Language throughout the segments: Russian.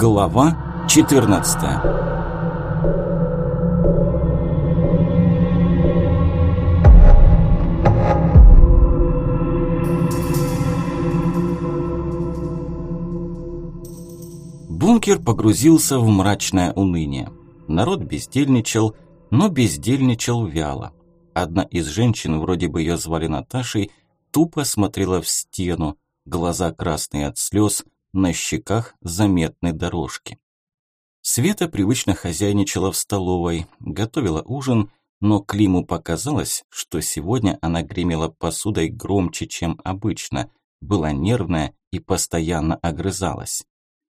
Глава 14 Бункер погрузился в мрачное уныние. Народ бездельничал, но бездельничал вяло. Одна из женщин, вроде бы ее звали Наташей, тупо смотрела в стену, глаза красные от слез, на щеках заметны дорожки. Света привычно хозяйничала в столовой, готовила ужин, но Климу показалось, что сегодня она гремела посудой громче, чем обычно, была нервная и постоянно огрызалась.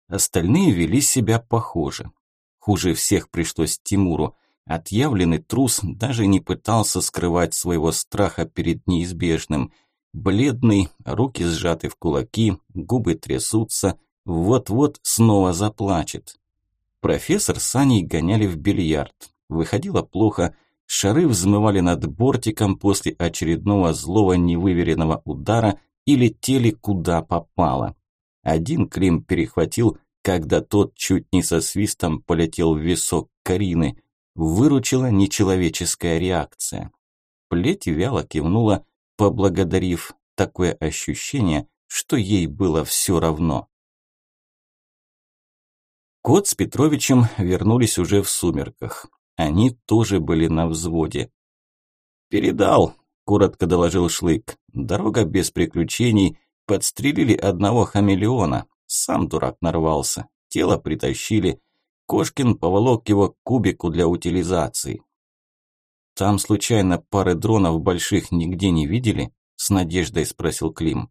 Остальные вели себя похоже. Хуже всех пришлось Тимуру. Отъявленный трус даже не пытался скрывать своего страха перед неизбежным – Бледный, руки сжаты в кулаки, губы трясутся, вот-вот снова заплачет. Профессор с Аней гоняли в бильярд. Выходило плохо, шары взмывали над бортиком после очередного злого невыверенного удара и летели куда попало. Один Клим перехватил, когда тот чуть не со свистом полетел в висок Карины. Выручила нечеловеческая реакция. Плеть вяло кивнула, поблагодарив. Такое ощущение, что ей было все равно. Кот с Петровичем вернулись уже в сумерках. Они тоже были на взводе. «Передал», – коротко доложил Шлык. «Дорога без приключений. Подстрелили одного хамелеона. Сам дурак нарвался. Тело притащили. Кошкин поволок его к кубику для утилизации. «Там случайно пары дронов больших нигде не видели?» – с надеждой спросил Клим.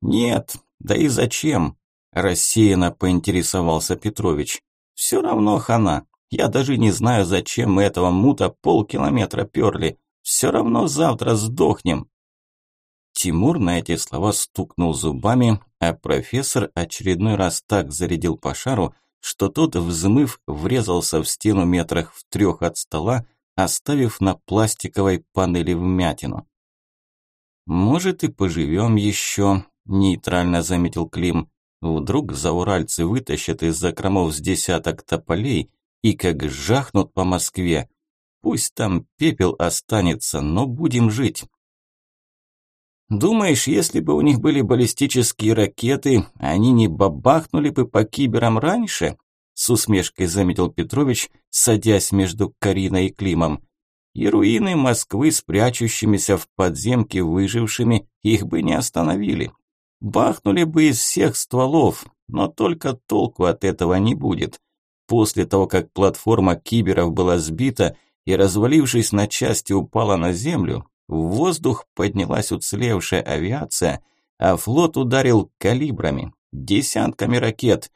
«Нет, да и зачем?» – рассеянно поинтересовался Петрович. «Все равно хана. Я даже не знаю, зачем мы этого мута полкилометра перли. Все равно завтра сдохнем». Тимур на эти слова стукнул зубами, а профессор очередной раз так зарядил по шару, что тот, взмыв, врезался в стену метрах в трех от стола, оставив на пластиковой панели вмятину. «Может, и поживем еще», – нейтрально заметил Клим. «Вдруг зауральцы вытащат из закромов с десяток тополей и как жахнут по Москве. Пусть там пепел останется, но будем жить». «Думаешь, если бы у них были баллистические ракеты, они не бабахнули бы по киберам раньше?» С усмешкой заметил Петрович, садясь между Кариной и Климом. И руины Москвы с прячущимися в подземке выжившими их бы не остановили. Бахнули бы из всех стволов, но только толку от этого не будет. После того, как платформа киберов была сбита и, развалившись на части, упала на землю, в воздух поднялась уцелевшая авиация, а флот ударил калибрами, десятками ракет,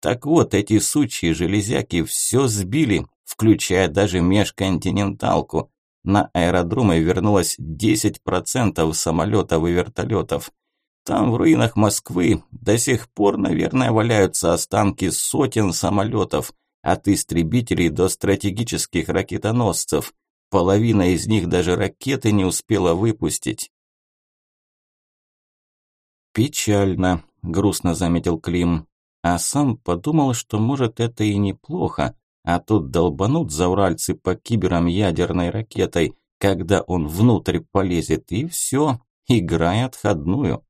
так вот, эти сучьи железяки все сбили, включая даже межконтиненталку. На аэродромы вернулось 10% самолетов и вертолетов. Там в руинах Москвы до сих пор, наверное, валяются останки сотен самолетов, от истребителей до стратегических ракетоносцев. Половина из них даже ракеты не успела выпустить. «Печально», – грустно заметил Клим а сам подумал, что может это и неплохо, а тут долбанут зауральцы по киберам ядерной ракетой, когда он внутрь полезет, и все, играй отходную.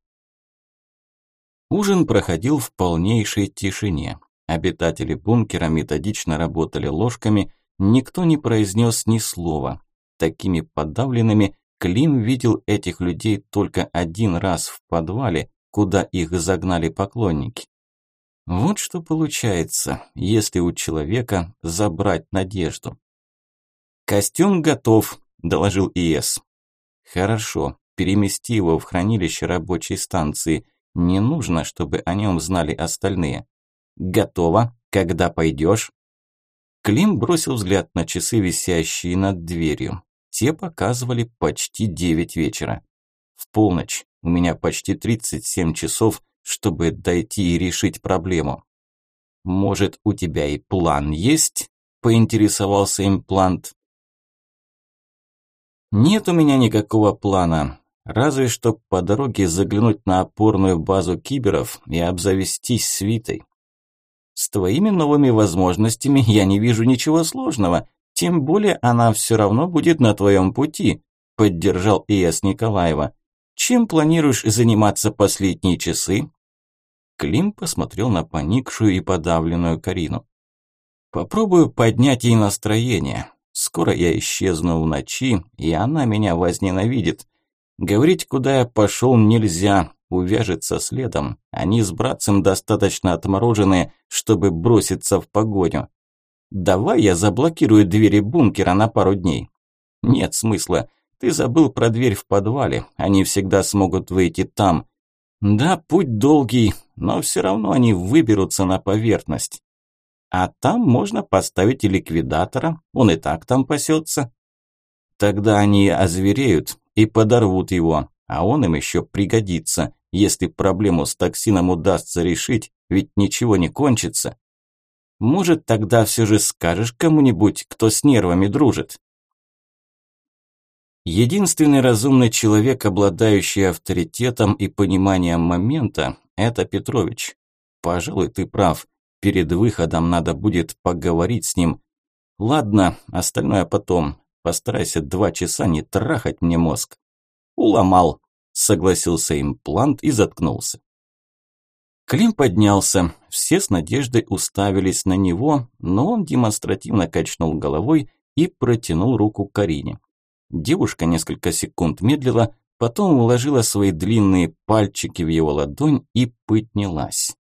Ужин проходил в полнейшей тишине. Обитатели бункера методично работали ложками, никто не произнес ни слова. Такими подавленными Клим видел этих людей только один раз в подвале, куда их загнали поклонники. Вот что получается, если у человека забрать надежду. «Костюм готов», – доложил ИС. «Хорошо, перемести его в хранилище рабочей станции. Не нужно, чтобы о нем знали остальные. Готово. Когда пойдешь?» Клим бросил взгляд на часы, висящие над дверью. Те показывали почти девять вечера. В полночь. У меня почти 37 часов, чтобы дойти и решить проблему. Может, у тебя и план есть? Поинтересовался имплант. Нет у меня никакого плана. Разве что по дороге заглянуть на опорную базу киберов и обзавестись свитой. С твоими новыми возможностями я не вижу ничего сложного, тем более она все равно будет на твоем пути», – поддержал ИС Николаева. «Чем планируешь заниматься последние часы?» Клим посмотрел на поникшую и подавленную Карину. «Попробую поднять ей настроение. Скоро я исчезну в ночи, и она меня возненавидит. Говорить, куда я пошел, нельзя, увяжется следом. Они с братцем достаточно отмороженные, чтобы броситься в погоню. Давай я заблокирую двери бункера на пару дней. Нет смысла. Ты забыл про дверь в подвале. Они всегда смогут выйти там. Да, путь долгий, но все равно они выберутся на поверхность. А там можно поставить и ликвидатора, он и так там пасется. Тогда они озвереют и подорвут его, а он им еще пригодится, если проблему с токсином удастся решить, ведь ничего не кончится. Может, тогда все же скажешь кому-нибудь, кто с нервами дружит? Единственный разумный человек, обладающий авторитетом и пониманием момента, это Петрович. Пожалуй, ты прав. Перед выходом надо будет поговорить с ним. Ладно, остальное потом. Постарайся два часа не трахать мне мозг. Уломал, согласился имплант и заткнулся. Клим поднялся. Все с надеждой уставились на него, но он демонстративно качнул головой и протянул руку Карине. Девушка несколько секунд медлила, потом уложила свои длинные пальчики в его ладонь и поднялась.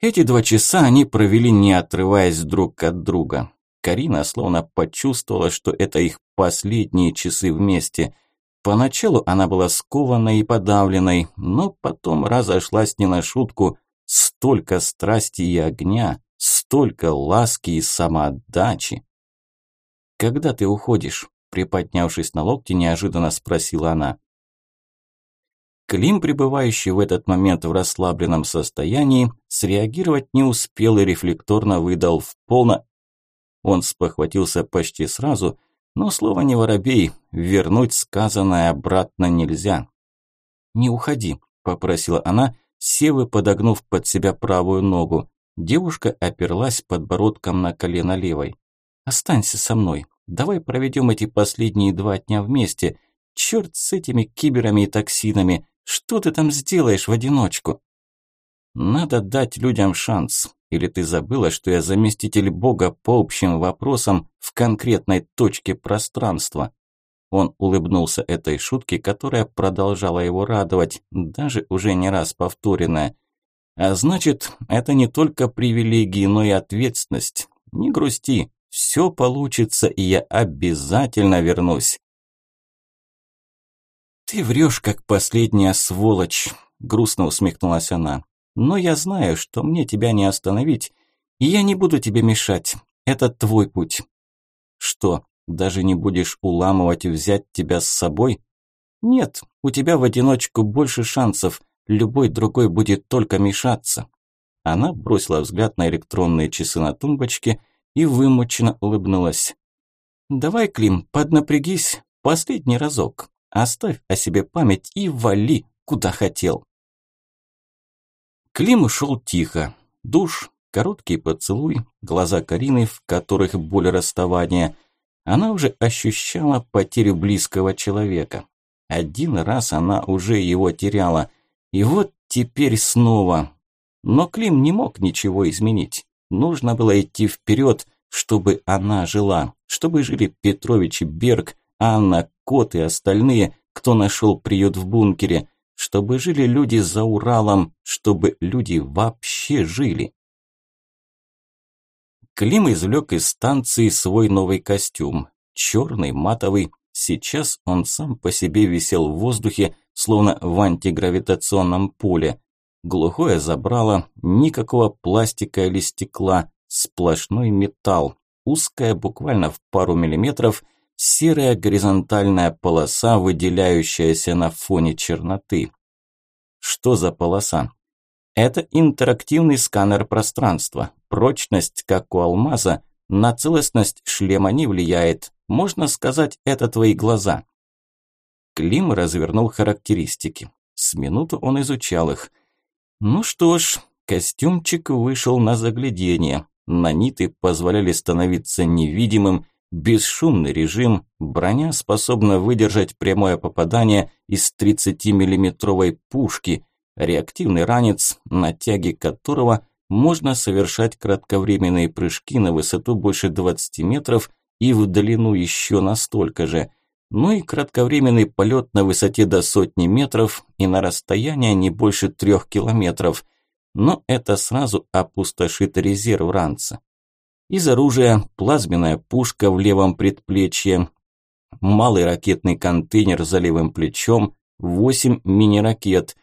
Эти два часа они провели, не отрываясь друг от друга. Карина словно почувствовала, что это их последние часы вместе. Поначалу она была скованной и подавленной, но потом разошлась не на шутку. Столько страсти и огня, столько ласки и самоотдачи. «Когда ты уходишь?» Приподнявшись на локти, неожиданно спросила она. Клим, пребывающий в этот момент в расслабленном состоянии, среагировать не успел и рефлекторно выдал в полно. Он спохватился почти сразу, но слово не воробей, вернуть сказанное обратно нельзя. «Не уходи», – попросила она, севы подогнув под себя правую ногу. Девушка оперлась подбородком на колено левой. «Останься со мной. Давай проведем эти последние два дня вместе. Черт с этими киберами и токсинами. Что ты там сделаешь в одиночку? Надо дать людям шанс. Или ты забыла, что я заместитель Бога по общим вопросам в конкретной точке пространства? Он улыбнулся этой шутке, которая продолжала его радовать, даже уже не раз повторенная. А значит, это не только привилегии, но и ответственность. Не грусти, все получится, и я обязательно вернусь. «Ты врешь, как последняя сволочь», – грустно усмехнулась она. «Но я знаю, что мне тебя не остановить, и я не буду тебе мешать. Это твой путь». «Что, даже не будешь уламывать и взять тебя с собой?» «Нет, у тебя в одиночку больше шансов, любой другой будет только мешаться». Она бросила взгляд на электронные часы на тумбочке и вымученно улыбнулась. «Давай, Клим, поднапрягись, последний разок». Оставь о себе память и вали, куда хотел. Клим ушел тихо. Душ, короткий поцелуй, глаза Карины, в которых боль расставания. Она уже ощущала потерю близкого человека. Один раз она уже его теряла. И вот теперь снова. Но Клим не мог ничего изменить. Нужно было идти вперед, чтобы она жила, чтобы жили Петрович и Берг, Анна, Кот и остальные, кто нашел приют в бункере, чтобы жили люди за Уралом, чтобы люди вообще жили. Клим извлек из станции свой новый костюм. Черный, матовый. Сейчас он сам по себе висел в воздухе, словно в антигравитационном поле. Глухое забрало, никакого пластика или стекла, сплошной металл. Узкая, буквально в пару миллиметров, серая горизонтальная полоса, выделяющаяся на фоне черноты. Что за полоса? Это интерактивный сканер пространства. Прочность, как у алмаза, на целостность шлема не влияет. Можно сказать, это твои глаза. Клим развернул характеристики. С минуту он изучал их. Ну что ж, костюмчик вышел на заглядение. Наниты позволяли становиться невидимым, бесшумный режим, броня способна выдержать прямое попадание из 30-миллиметровой пушки, реактивный ранец, на тяге которого можно совершать кратковременные прыжки на высоту больше 20 метров и в длину еще настолько же, ну и кратковременный полет на высоте до сотни метров и на расстояние не больше трех километров, но это сразу опустошит резерв ранца. Из оружия плазменная пушка в левом предплечье, малый ракетный контейнер за левым плечом, 8 мини-ракет.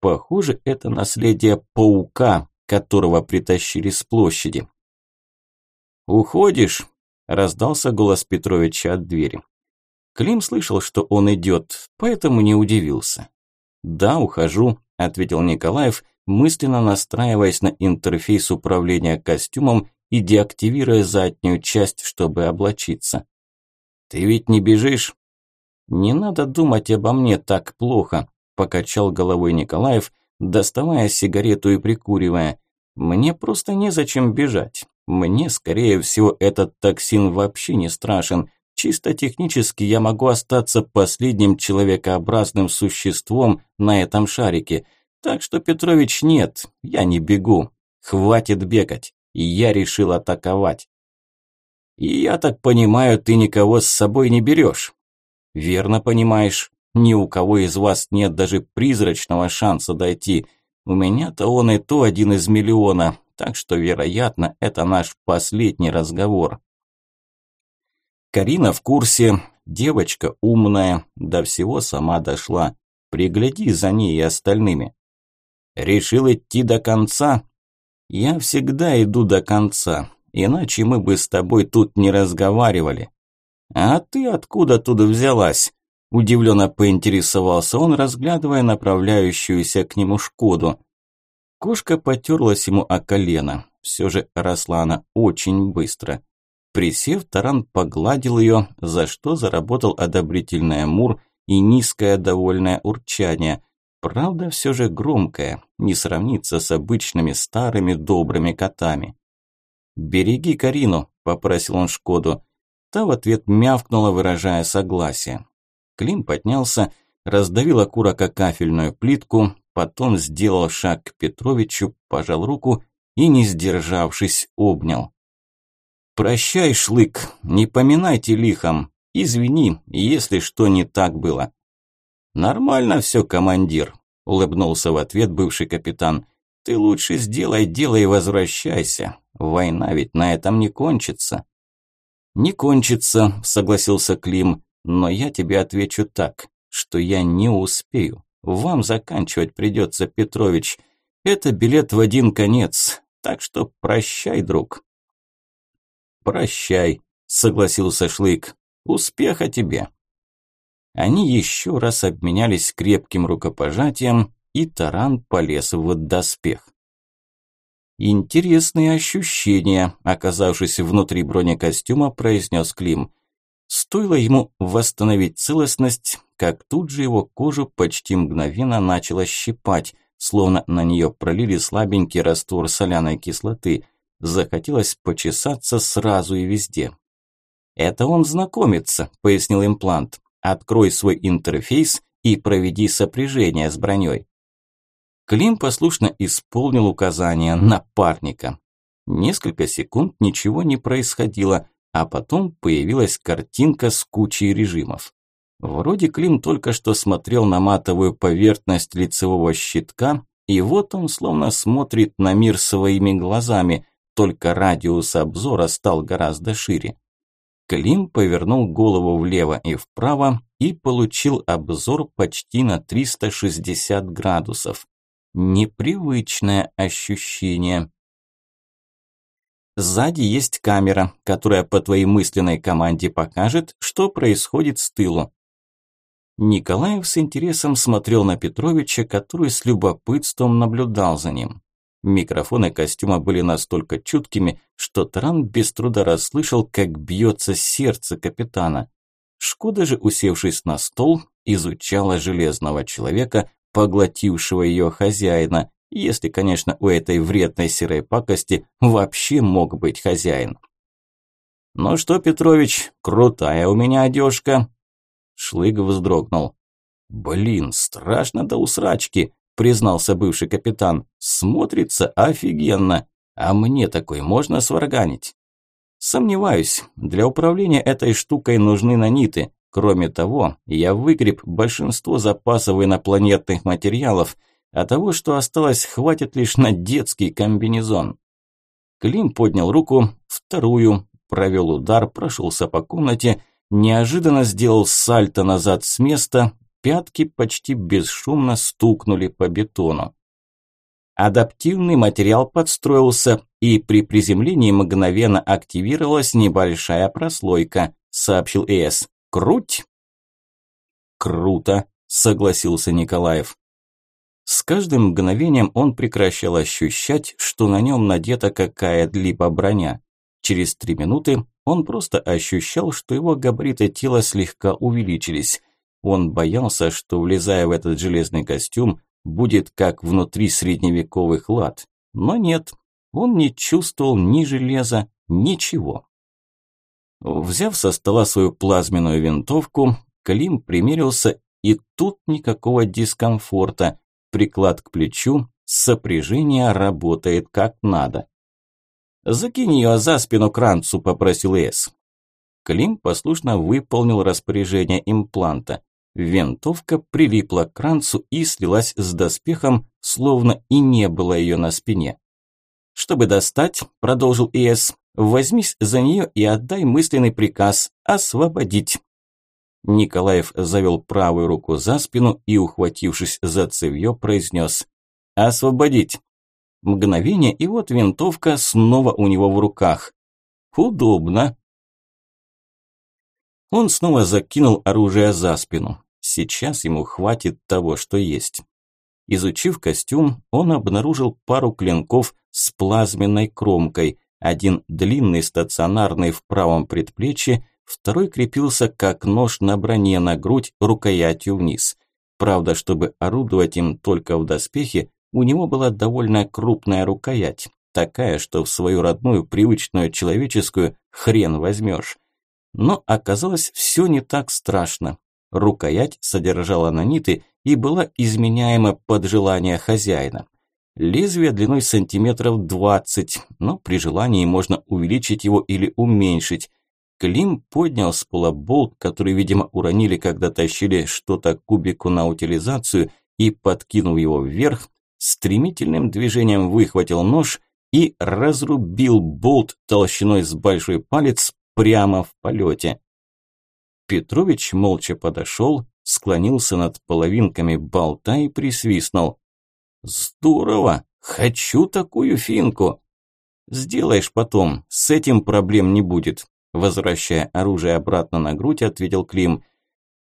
Похоже, это наследие паука, которого притащили с площади. «Уходишь?» – раздался голос Петровича от двери. Клим слышал, что он идет, поэтому не удивился. «Да, ухожу», – ответил Николаев, мысленно настраиваясь на интерфейс управления костюмом и деактивируя заднюю часть, чтобы облачиться. «Ты ведь не бежишь?» «Не надо думать обо мне так плохо», – покачал головой Николаев, доставая сигарету и прикуривая. «Мне просто незачем бежать. Мне, скорее всего, этот токсин вообще не страшен. Чисто технически я могу остаться последним человекообразным существом на этом шарике. Так что, Петрович, нет, я не бегу. Хватит бегать. И я решил атаковать. И я так понимаю, ты никого с собой не берешь. Верно понимаешь. Ни у кого из вас нет даже призрачного шанса дойти. У меня-то он и то один из миллиона, так что, вероятно, это наш последний разговор. Карина в курсе, девочка умная, до всего сама дошла. Пригляди за ней и остальными. Решил идти до конца? Я всегда иду до конца, иначе мы бы с тобой тут не разговаривали. А ты откуда тут взялась? Удивленно поинтересовался он, разглядывая направляющуюся к нему Шкоду. Кошка потерлась ему о колено. Все же росла она очень быстро. Присев, Таран погладил ее, за что заработал одобрительный мур и низкое довольное урчание. Правда, все же громкое, не сравнится с обычными старыми добрыми котами. «Береги Карину», – попросил он Шкоду. Та в ответ мявкнула, выражая согласие. Клим поднялся, раздавил окурок о кафельную плитку, потом сделал шаг к Петровичу, пожал руку и, не сдержавшись, обнял. «Прощай, шлык, не поминайте лихом. Извини, если что не так было». «Нормально все, командир», – улыбнулся в ответ бывший капитан. «Ты лучше сделай дело и возвращайся. Война ведь на этом не кончится». «Не кончится», – согласился Клим, – «но я тебе отвечу так, что я не успею. Вам заканчивать придется, Петрович. Это билет в один конец, так что прощай, друг». «Прощай», – согласился Шлык. «Успеха тебе». Они еще раз обменялись крепким рукопожатием, и таран полез в доспех. «Интересные ощущения», – оказавшись внутри бронекостюма, произнес Клим. Стоило ему восстановить целостность, как тут же его кожу почти мгновенно начало щипать, словно на нее пролили слабенький раствор соляной кислоты – Захотелось почесаться сразу и везде. «Это он знакомится», – пояснил имплант. «Открой свой интерфейс и проведи сопряжение с броней». Клим послушно исполнил указания напарника. Несколько секунд ничего не происходило, а потом появилась картинка с кучей режимов. Вроде Клим только что смотрел на матовую поверхность лицевого щитка, и вот он словно смотрит на мир своими глазами, только радиус обзора стал гораздо шире. Клим повернул голову влево и вправо и получил обзор почти на 360 градусов. Непривычное ощущение. Сзади есть камера, которая по твоей мысленной команде покажет, что происходит с тылу. Николаев с интересом смотрел на Петровича, который с любопытством наблюдал за ним. Микрофоны костюма были настолько чуткими, что Таран без труда расслышал, как бьется сердце капитана. Шкода же, усевшись на стол, изучала железного человека, поглотившего ее хозяина, Если, конечно, у этой вредной серой пакости вообще мог быть хозяин. «Ну что, Петрович, крутая у меня одежка!» Шлык вздрогнул. «Блин, страшно до усрачки!» – признался бывший капитан. «Смотрится офигенно! А мне такой можно сварганить?» «Сомневаюсь. Для управления этой штукой нужны наниты. Кроме того, я выгреб большинство запасов инопланетных материалов, а того, что осталось, хватит лишь на детский комбинезон». Клим поднял руку, вторую, провел удар, прошелся по комнате, неожиданно сделал сальто назад с места, пятки почти бесшумно стукнули по бетону. Адаптивный материал подстроился, и при приземлении мгновенно активировалась небольшая прослойка, сообщил ЭС. Круть! Круто, согласился Николаев. С каждым мгновением он прекращал ощущать, что на нем надета какая-либо броня. Через три минуты он просто ощущал, что его габариты тела слегка увеличились. Он боялся, что, влезая в этот железный костюм, будет как внутри средневековых лад. Но нет, он не чувствовал ни железа, ничего. Взяв со стола свою плазменную винтовку, Клим примерился, и тут никакого дискомфорта. Приклад к плечу, сопряжение работает как надо. «Закинь ее за спину Кранцу», – попросил Эс. Клим послушно выполнил распоряжение импланта. Винтовка прилипла к Кранцу и слилась с доспехом, словно и не было ее на спине. «Чтобы достать», – продолжил Эс, – «возьмись за нее и отдай мысленный приказ – освободить». Николаев завел правую руку за спину и, ухватившись за цевьё, произнес «Освободить». Мгновение, и вот винтовка снова у него в руках. Удобно. Он снова закинул оружие за спину. Сейчас ему хватит того, что есть. Изучив костюм, он обнаружил пару клинков с плазменной кромкой. Один длинный, стационарный в правом предплечье, второй крепился как нож на броне на грудь рукоятью вниз. Правда, чтобы орудовать им только в доспехе, у него была довольно крупная рукоять, такая, что в свою родную привычную человеческую хрен возьмешь. Но оказалось все не так страшно. Рукоять содержала наниты и была изменяема под желание хозяина. Лезвие длиной сантиметров 20, но при желании можно увеличить его или уменьшить. Клим поднял с пола болт, который, видимо, уронили, когда тащили что-то кубику на утилизацию, и, подкинув его вверх, стремительным движением выхватил нож и разрубил болт толщиной с большой палец прямо в полете. Петрович молча подошел, склонился над половинками болта и присвистнул. «Здорово! Хочу такую финку!» «Сделаешь потом, с этим проблем не будет», возвращая оружие обратно на грудь, ответил Клим.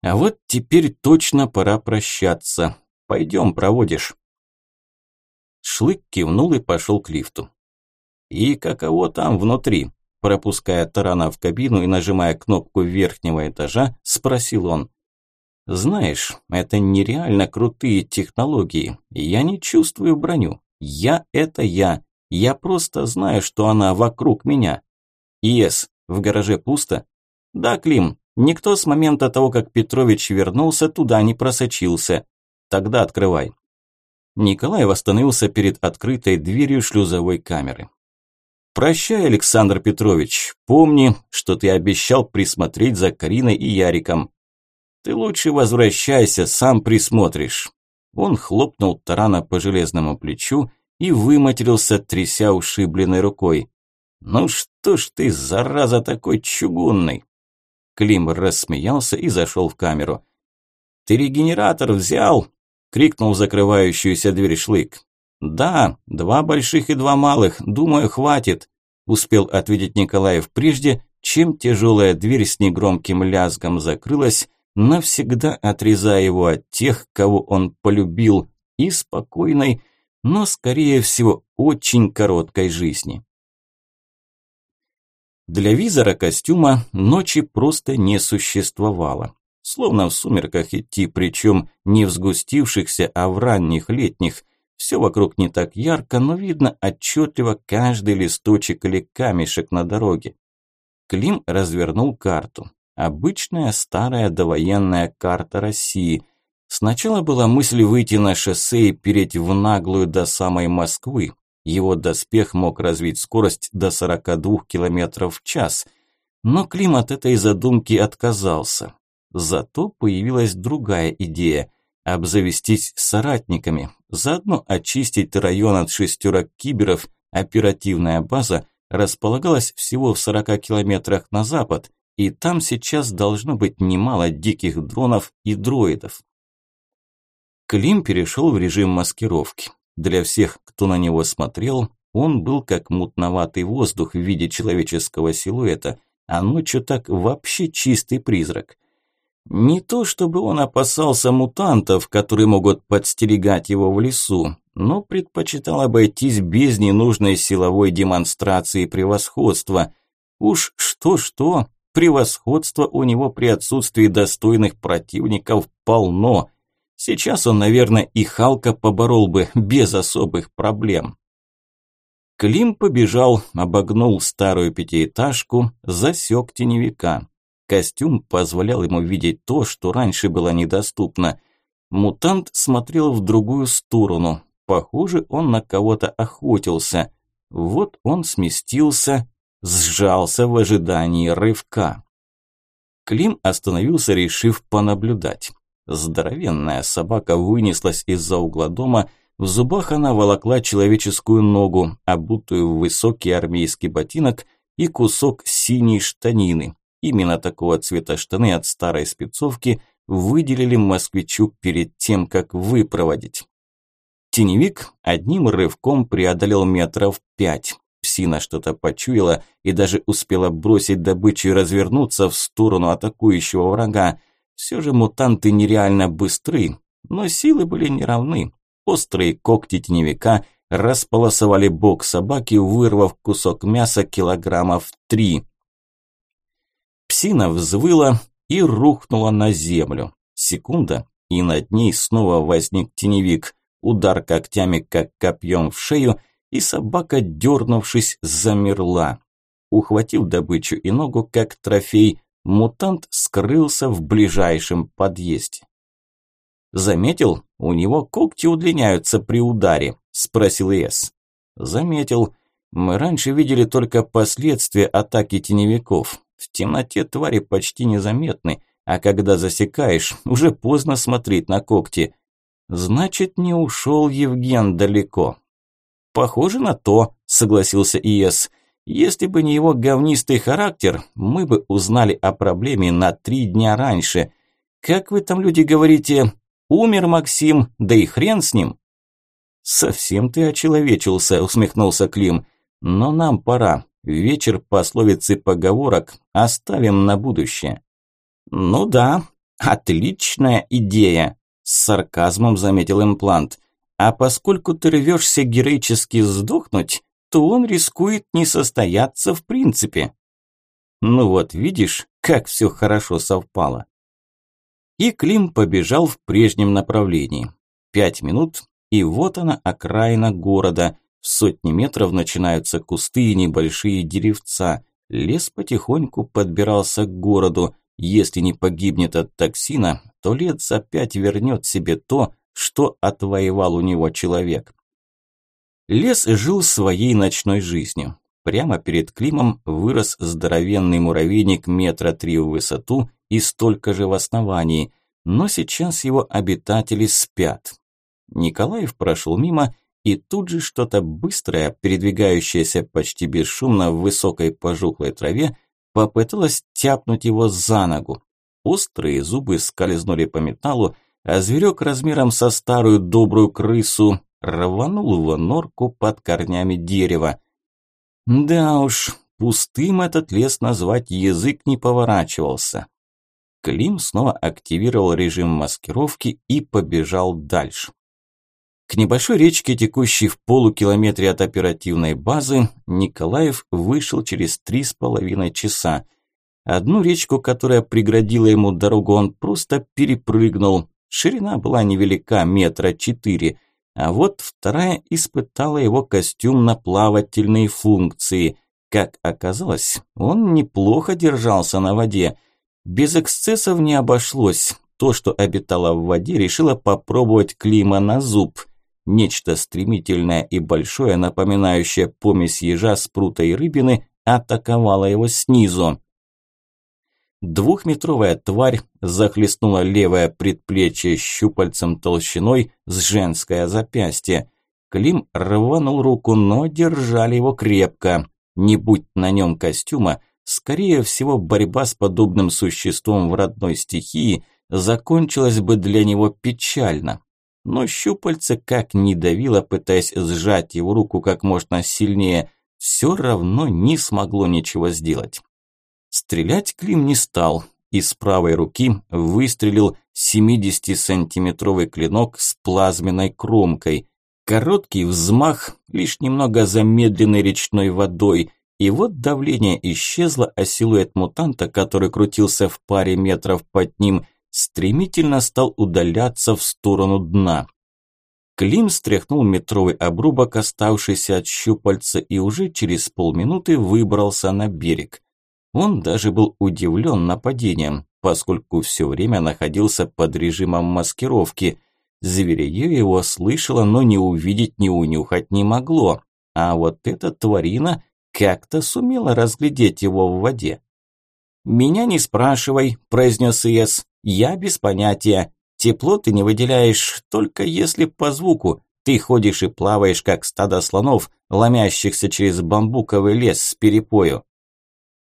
«А вот теперь точно пора прощаться. Пойдем, проводишь». Шлык кивнул и пошел к лифту. «И каково там внутри?» Пропуская тарана в кабину и нажимая кнопку верхнего этажа, спросил он. «Знаешь, это нереально крутые технологии. Я не чувствую броню. Я – это я. Я просто знаю, что она вокруг меня. Ес, в гараже пусто? Да, Клим, никто с момента того, как Петрович вернулся, туда не просочился. Тогда открывай. Николай остановился перед открытой дверью шлюзовой камеры. «Прощай, Александр Петрович. Помни, что ты обещал присмотреть за Кариной и Яриком. Ты лучше возвращайся, сам присмотришь». Он хлопнул Тарана по железному плечу и выматерился, тряся ушибленной рукой. «Ну что ж ты, зараза, такой чугунный!» Клим рассмеялся и зашел в камеру. «Ты регенератор взял?» крикнул закрывающуюся дверь Шлык. «Да, два больших и два малых, думаю, хватит», успел ответить Николаев прежде, чем тяжелая дверь с негромким лязгом закрылась, навсегда отрезая его от тех, кого он полюбил, и спокойной, но, скорее всего, очень короткой жизни. Для визора костюма ночи просто не существовало словно в сумерках идти, причем не в сгустившихся, а в ранних летних. Все вокруг не так ярко, но видно отчетливо каждый листочек или камешек на дороге. Клим развернул карту. Обычная старая довоенная карта России. Сначала была мысль выйти на шоссе и переть в наглую до самой Москвы. Его доспех мог развить скорость до 42 км в час. Но Клим от этой задумки отказался. Зато появилась другая идея – обзавестись соратниками, заодно очистить район от шестерок киберов, оперативная база располагалась всего в 40 километрах на запад, и там сейчас должно быть немало диких дронов и дроидов. Клим перешел в режим маскировки. Для всех, кто на него смотрел, он был как мутноватый воздух в виде человеческого силуэта, а ночью так вообще чистый призрак. Не то чтобы он опасался мутантов, которые могут подстерегать его в лесу, но предпочитал обойтись без ненужной силовой демонстрации превосходства. Уж что-что, превосходства у него при отсутствии достойных противников полно. Сейчас он, наверное, и Халка поборол бы без особых проблем. Клим побежал, обогнул старую пятиэтажку, засек теневика. Костюм позволял ему видеть то, что раньше было недоступно. Мутант смотрел в другую сторону. Похоже, он на кого-то охотился. Вот он сместился, сжался в ожидании рывка. Клим остановился, решив понаблюдать. Здоровенная собака вынеслась из-за угла дома, в зубах она волокла человеческую ногу, обутую в высокий армейский ботинок и кусок синей штанины. Именно такого цвета штаны от старой спецовки выделили москвичу перед тем, как выпроводить. Теневик одним рывком преодолел метров пять. Псина что-то почуяла и даже успела бросить добычу и развернуться в сторону атакующего врага. Все же мутанты нереально быстры, но силы были неравны. Острые когти теневика располосовали бок собаки, вырвав кусок мяса килограммов три. Псина взвыла и рухнула на землю. Секунда, и над ней снова возник теневик. Удар когтями, как копьем в шею, и собака, дернувшись, замерла. Ухватив добычу и ногу, как трофей, мутант скрылся в ближайшем подъезде. «Заметил? У него когти удлиняются при ударе», – спросил Эс. «Заметил. Мы раньше видели только последствия атаки теневиков. В темноте твари почти незаметны, а когда засекаешь, уже поздно смотреть на когти. Значит, не ушел Евген далеко. Похоже на то, согласился Иес. Если бы не его говнистый характер, мы бы узнали о проблеме на три дня раньше. Как вы там, люди, говорите, умер Максим, да и хрен с ним? Совсем ты очеловечился, усмехнулся Клим. Но нам пора. Вечер пословиц и поговорок оставим на будущее. Ну да, отличная идея, с сарказмом заметил имплант. А поскольку ты рвешься героически сдохнуть, то он рискует не состояться в принципе. Ну вот, видишь, как все хорошо совпало. И Клим побежал в прежнем направлении. Пять минут, и вот она окраина города – в сотни метров начинаются кусты и небольшие деревца. Лес потихоньку подбирался к городу. Если не погибнет от токсина, то лет за пять вернет себе то, что отвоевал у него человек. Лес жил своей ночной жизнью. Прямо перед Климом вырос здоровенный муравейник метра три в высоту и столько же в основании, но сейчас его обитатели спят. Николаев прошел мимо и тут же что-то быстрое, передвигающееся почти бесшумно в высокой пожухлой траве, попыталось тяпнуть его за ногу. Острые зубы скользнули по металлу, а зверек размером со старую добрую крысу рванул в норку под корнями дерева. Да уж, пустым этот лес назвать язык не поворачивался. Клим снова активировал режим маскировки и побежал дальше. К небольшой речке, текущей в полукилометре от оперативной базы, Николаев вышел через три с половиной часа. Одну речку, которая преградила ему дорогу, он просто перепрыгнул. Ширина была невелика, метра четыре. а вот вторая испытала его костюм на плавательные функции. Как оказалось, он неплохо держался на воде. Без эксцессов не обошлось. То, что обитало в воде, решило попробовать клима на зуб. Нечто стремительное и большое, напоминающее помесь ежа, спрута и рыбины, атаковало его снизу. Двухметровая тварь захлестнула левое предплечье щупальцем толщиной с женское запястье. Клим рванул руку, но держали его крепко. Не будь на нем костюма, скорее всего, борьба с подобным существом в родной стихии закончилась бы для него печально. Но щупальце как ни давило, пытаясь сжать его руку как можно сильнее, все равно не смогло ничего сделать. Стрелять Клим не стал. Из правой руки выстрелил 70-сантиметровый клинок с плазменной кромкой. Короткий взмах, лишь немного замедленный речной водой, и вот давление исчезло, а силуэт мутанта, который крутился в паре метров под ним, стремительно стал удаляться в сторону дна. Клим стряхнул метровый обрубок, оставшийся от щупальца, и уже через полминуты выбрался на берег. Он даже был удивлен нападением, поскольку все время находился под режимом маскировки. Зверье его слышало, но не увидеть, не унюхать не могло. А вот эта тварина как-то сумела разглядеть его в воде. «Меня не спрашивай», – произнес Иес. «Я без понятия. Тепло ты не выделяешь, только если по звуку. Ты ходишь и плаваешь, как стадо слонов, ломящихся через бамбуковый лес с перепою.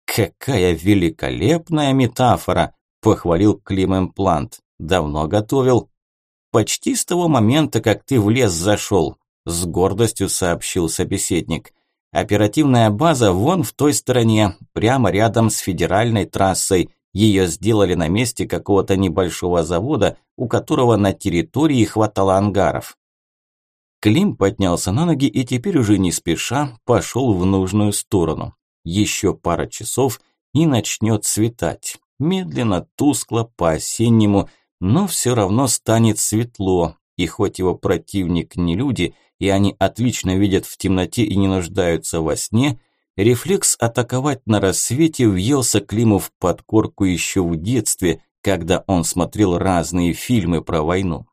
«Какая великолепная метафора!» – похвалил Клим Имплант. «Давно готовил?» «Почти с того момента, как ты в лес зашел», – с гордостью сообщил собеседник. «Оперативная база вон в той стороне, прямо рядом с федеральной трассой. Ее сделали на месте какого-то небольшого завода, у которого на территории хватало ангаров». Клим поднялся на ноги и теперь уже не спеша пошел в нужную сторону. Еще пара часов и начнет светать. Медленно, тускло, по-осеннему, но все равно станет светло. И хоть его противник не люди, и они отлично видят в темноте и не нуждаются во сне, рефлекс атаковать на рассвете въелся Климу в подкорку еще в детстве, когда он смотрел разные фильмы про войну.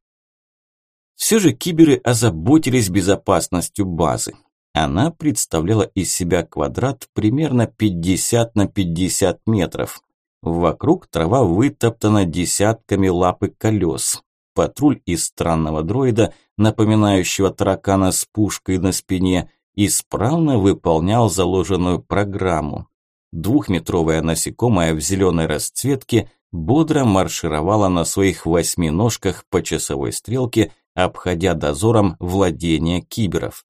Все же киберы озаботились безопасностью базы. Она представляла из себя квадрат примерно 50 на 50 метров. Вокруг трава вытоптана десятками лап и колес. Патруль из странного дроида, напоминающего таракана с пушкой на спине, исправно выполнял заложенную программу. Двухметровая насекомая в зеленой расцветке бодро маршировала на своих восьми ножках по часовой стрелке, обходя дозором владения киберов.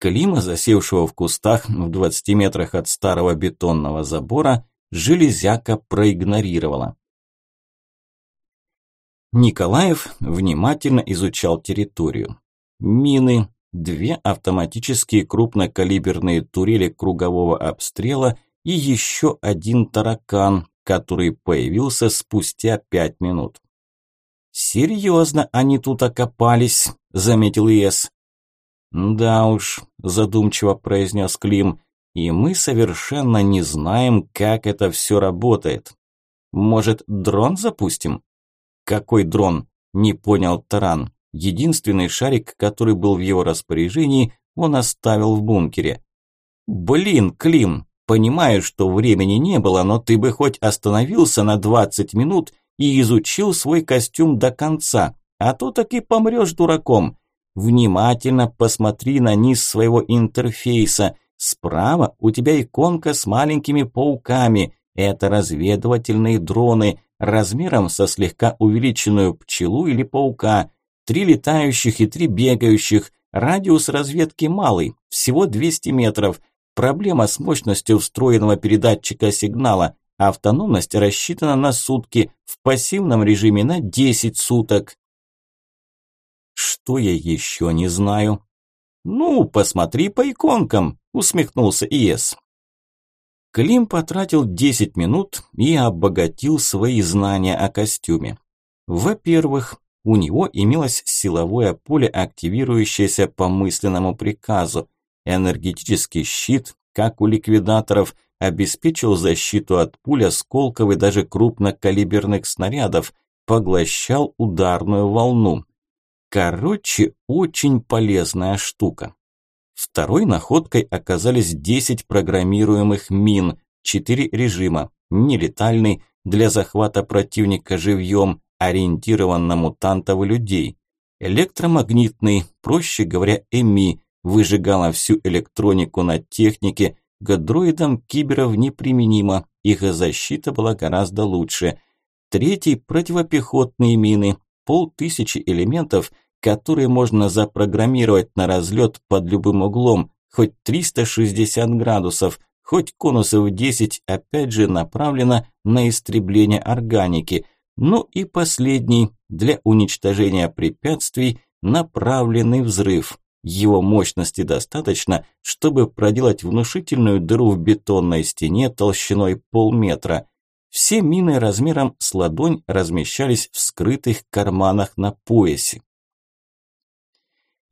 Клима, засевшего в кустах в 20 метрах от старого бетонного забора, железяка проигнорировала. Николаев внимательно изучал территорию. Мины, две автоматические крупнокалиберные турели кругового обстрела и еще один таракан, который появился спустя пять минут. «Серьезно они тут окопались», – заметил Ес. «Да уж», – задумчиво произнес Клим, – «и мы совершенно не знаем, как это все работает. Может, дрон запустим?» «Какой дрон?» – не понял Таран. Единственный шарик, который был в его распоряжении, он оставил в бункере. «Блин, Клим, понимаю, что времени не было, но ты бы хоть остановился на 20 минут и изучил свой костюм до конца, а то так и помрешь дураком. Внимательно посмотри на низ своего интерфейса. Справа у тебя иконка с маленькими пауками. Это разведывательные дроны, размером со слегка увеличенную пчелу или паука. Три летающих и три бегающих. Радиус разведки малый, всего 200 метров. Проблема с мощностью встроенного передатчика сигнала. Автономность рассчитана на сутки, в пассивном режиме на 10 суток. Что я еще не знаю? Ну, посмотри по иконкам, усмехнулся Иес. Клим потратил 10 минут и обогатил свои знания о костюме. Во-первых, У него имелось силовое поле, активирующееся по мысленному приказу. Энергетический щит, как у ликвидаторов, обеспечил защиту от пуль, осколков и даже крупнокалиберных снарядов, поглощал ударную волну. Короче, очень полезная штука. Второй находкой оказались 10 программируемых мин, 4 режима, нелетальный, для захвата противника живьем, ориентирован на мутантов и людей. Электромагнитный, проще говоря, ЭМИ, выжигала всю электронику на технике, к дроидам киберов неприменимо, их защита была гораздо лучше. Третий – противопехотные мины, полтысячи элементов, которые можно запрограммировать на разлет под любым углом, хоть 360 градусов, хоть конусов 10, опять же направлено на истребление органики. Ну и последний, для уничтожения препятствий, направленный взрыв. Его мощности достаточно, чтобы проделать внушительную дыру в бетонной стене толщиной полметра. Все мины размером с ладонь размещались в скрытых карманах на поясе.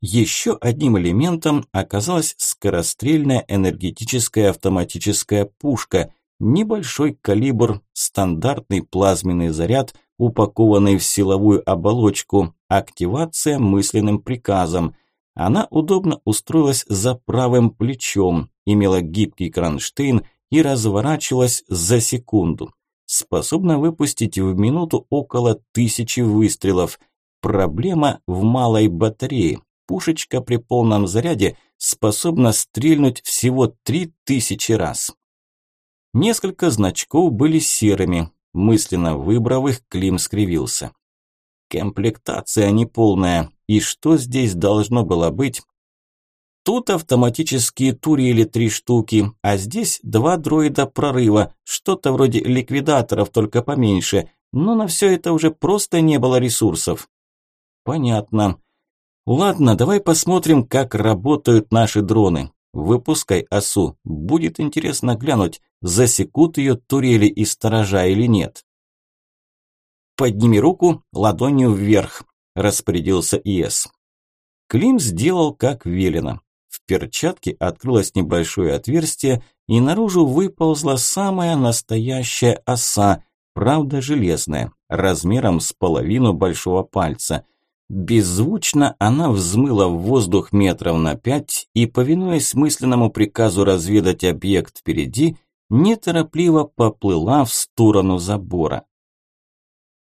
Еще одним элементом оказалась скорострельная энергетическая автоматическая пушка, небольшой калибр, стандартный плазменный заряд, упакованный в силовую оболочку, активация мысленным приказом. Она удобно устроилась за правым плечом, имела гибкий кронштейн и разворачивалась за секунду. Способна выпустить в минуту около тысячи выстрелов. Проблема в малой батарее пушечка при полном заряде способна стрельнуть всего 3000 раз. Несколько значков были серыми. Мысленно выбрав их, Клим скривился. Комплектация неполная. И что здесь должно было быть? Тут автоматические турели три штуки, а здесь два дроида прорыва, что-то вроде ликвидаторов, только поменьше, но на все это уже просто не было ресурсов. Понятно. Ладно, давай посмотрим, как работают наши дроны. Выпускай осу. Будет интересно глянуть, засекут ее турели и сторожа или нет. Подними руку ладонью вверх, распорядился ИС. Клим сделал как велено. В перчатке открылось небольшое отверстие, и наружу выползла самая настоящая оса, правда железная, размером с половину большого пальца. Беззвучно она взмыла в воздух метров на пять и, повинуясь мысленному приказу разведать объект впереди, неторопливо поплыла в сторону забора.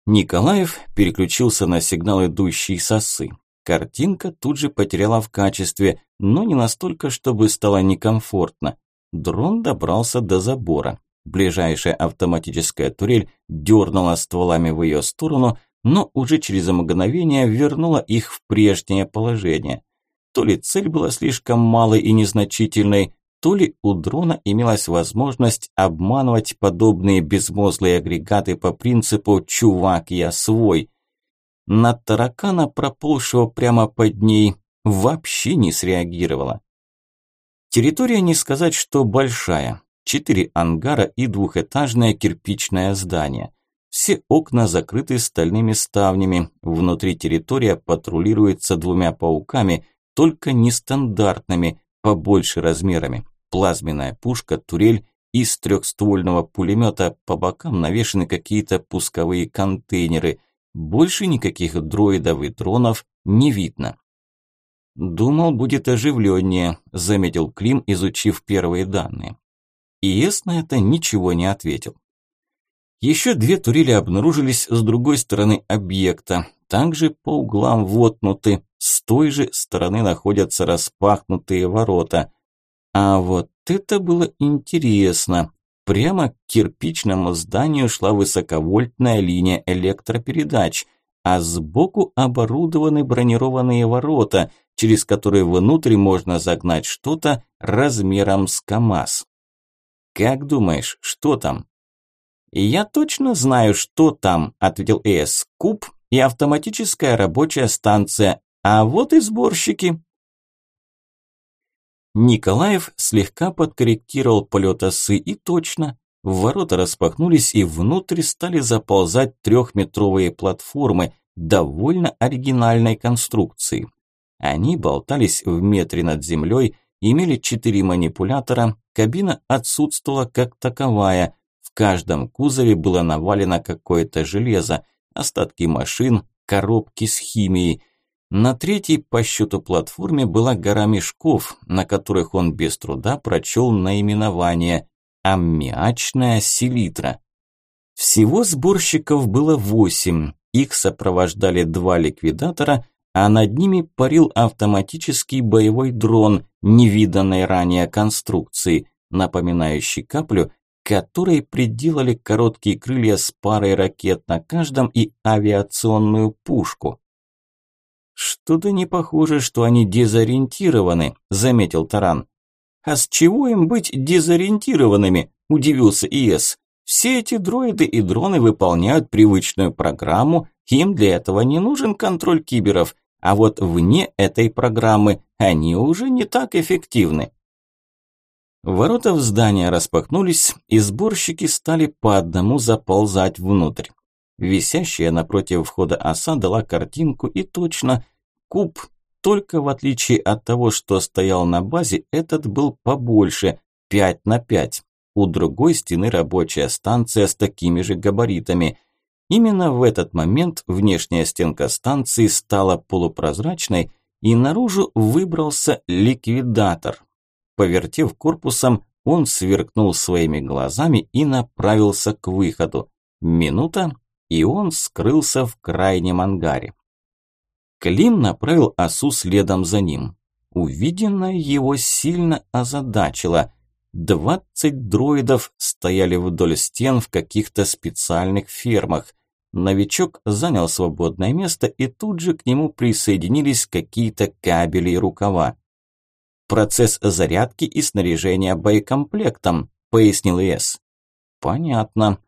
Николаев переключился на сигнал идущей сосы. Картинка тут же потеряла в качестве, но не настолько, чтобы стало некомфортно. Дрон добрался до забора. Ближайшая автоматическая турель дернула стволами в ее сторону, но уже через мгновение вернула их в прежнее положение. То ли цель была слишком малой и незначительной, то ли у дрона имелась возможность обманывать подобные безмозглые агрегаты по принципу «чувак, я свой». На таракана, проползшего прямо под ней, вообще не среагировала. Территория не сказать, что большая. Четыре ангара и двухэтажное кирпичное здание. Все окна закрыты стальными ставнями. Внутри территория патрулируется двумя пауками, только нестандартными, побольше размерами. Плазменная пушка, турель, из трехствольного пулемета по бокам навешаны какие-то пусковые контейнеры. Больше никаких дроидов и дронов не видно. «Думал, будет оживленнее», – заметил Клим, изучив первые данные. ИС на это ничего не ответил. Еще две турели обнаружились с другой стороны объекта, также по углам вотнуты, с той же стороны находятся распахнутые ворота. А вот это было интересно. Прямо к кирпичному зданию шла высоковольтная линия электропередач, а сбоку оборудованы бронированные ворота, через которые внутрь можно загнать что-то размером с КАМАЗ. Как думаешь, что там? «Я точно знаю, что там», – ответил Эс. «Куб и автоматическая рабочая станция. А вот и сборщики». Николаев слегка подкорректировал полет осы и точно. Ворота распахнулись и внутрь стали заползать трехметровые платформы, довольно оригинальной конструкции. Они болтались в метре над землей, имели четыре манипулятора, кабина отсутствовала как таковая, каждом кузове было навалено какое-то железо, остатки машин, коробки с химией. На третьей по счету платформе была гора мешков, на которых он без труда прочел наименование «Аммиачная селитра». Всего сборщиков было восемь, их сопровождали два ликвидатора, а над ними парил автоматический боевой дрон невиданной ранее конструкции, напоминающий каплю, которой приделали короткие крылья с парой ракет на каждом и авиационную пушку. «Что-то не похоже, что они дезориентированы», – заметил Таран. «А с чего им быть дезориентированными?» – удивился ИС. «Все эти дроиды и дроны выполняют привычную программу, им для этого не нужен контроль киберов, а вот вне этой программы они уже не так эффективны». Ворота в здание распахнулись, и сборщики стали по одному заползать внутрь. Висящая напротив входа оса дала картинку и точно куб, только в отличие от того, что стоял на базе, этот был побольше, 5 на 5. У другой стены рабочая станция с такими же габаритами. Именно в этот момент внешняя стенка станции стала полупрозрачной, и наружу выбрался ликвидатор. Повертев корпусом, он сверкнул своими глазами и направился к выходу. Минута, и он скрылся в крайнем ангаре. Клим направил осу следом за ним. Увиденное его сильно озадачило. Двадцать дроидов стояли вдоль стен в каких-то специальных фермах. Новичок занял свободное место, и тут же к нему присоединились какие-то кабели и рукава. «Процесс зарядки и снаряжения боекомплектом», – пояснил Эс. «Понятно».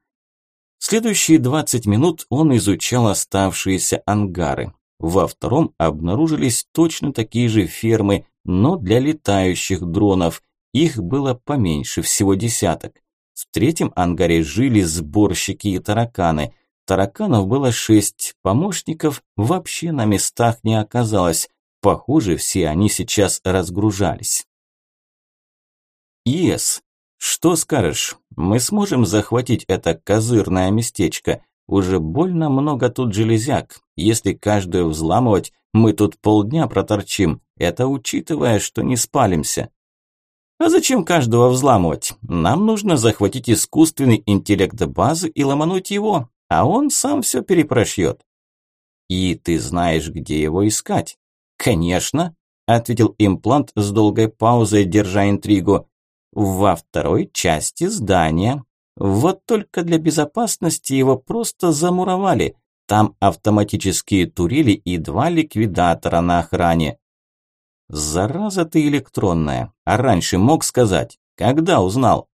Следующие 20 минут он изучал оставшиеся ангары. Во втором обнаружились точно такие же фермы, но для летающих дронов. Их было поменьше, всего десяток. В третьем ангаре жили сборщики и тараканы. Тараканов было шесть, помощников вообще на местах не оказалось. Похоже, все они сейчас разгружались. «Ес, что скажешь? Мы сможем захватить это козырное местечко? Уже больно много тут железяк. Если каждую взламывать, мы тут полдня проторчим. Это учитывая, что не спалимся. А зачем каждого взламывать? Нам нужно захватить искусственный интеллект базы и ломануть его, а он сам все перепрошьет. И ты знаешь, где его искать? Конечно, ответил имплант с долгой паузой, держа интригу. Во второй части здания. Вот только для безопасности его просто замуровали. Там автоматические турели и два ликвидатора на охране. Зараза ты электронная. А раньше мог сказать? Когда узнал?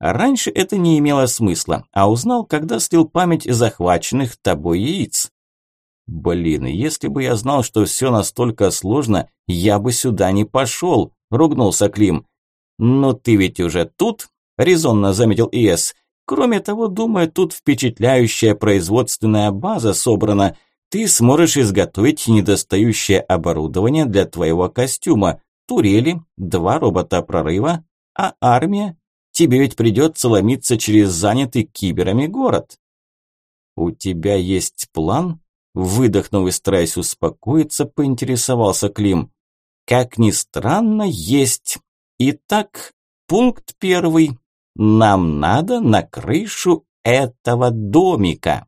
Раньше это не имело смысла, а узнал, когда слил память захваченных тобой яиц. Блин, если бы я знал, что все настолько сложно, я бы сюда не пошел, ругнулся Клим. Но ты ведь уже тут, резонно заметил ИС. Кроме того, думаю, тут впечатляющая производственная база собрана. Ты сможешь изготовить недостающее оборудование для твоего костюма, турели, два робота прорыва, а армия? Тебе ведь придется ломиться через занятый киберами город. У тебя есть план? Выдохнув и стараясь успокоиться, поинтересовался Клим. Как ни странно, есть. Итак, пункт первый. Нам надо на крышу этого домика.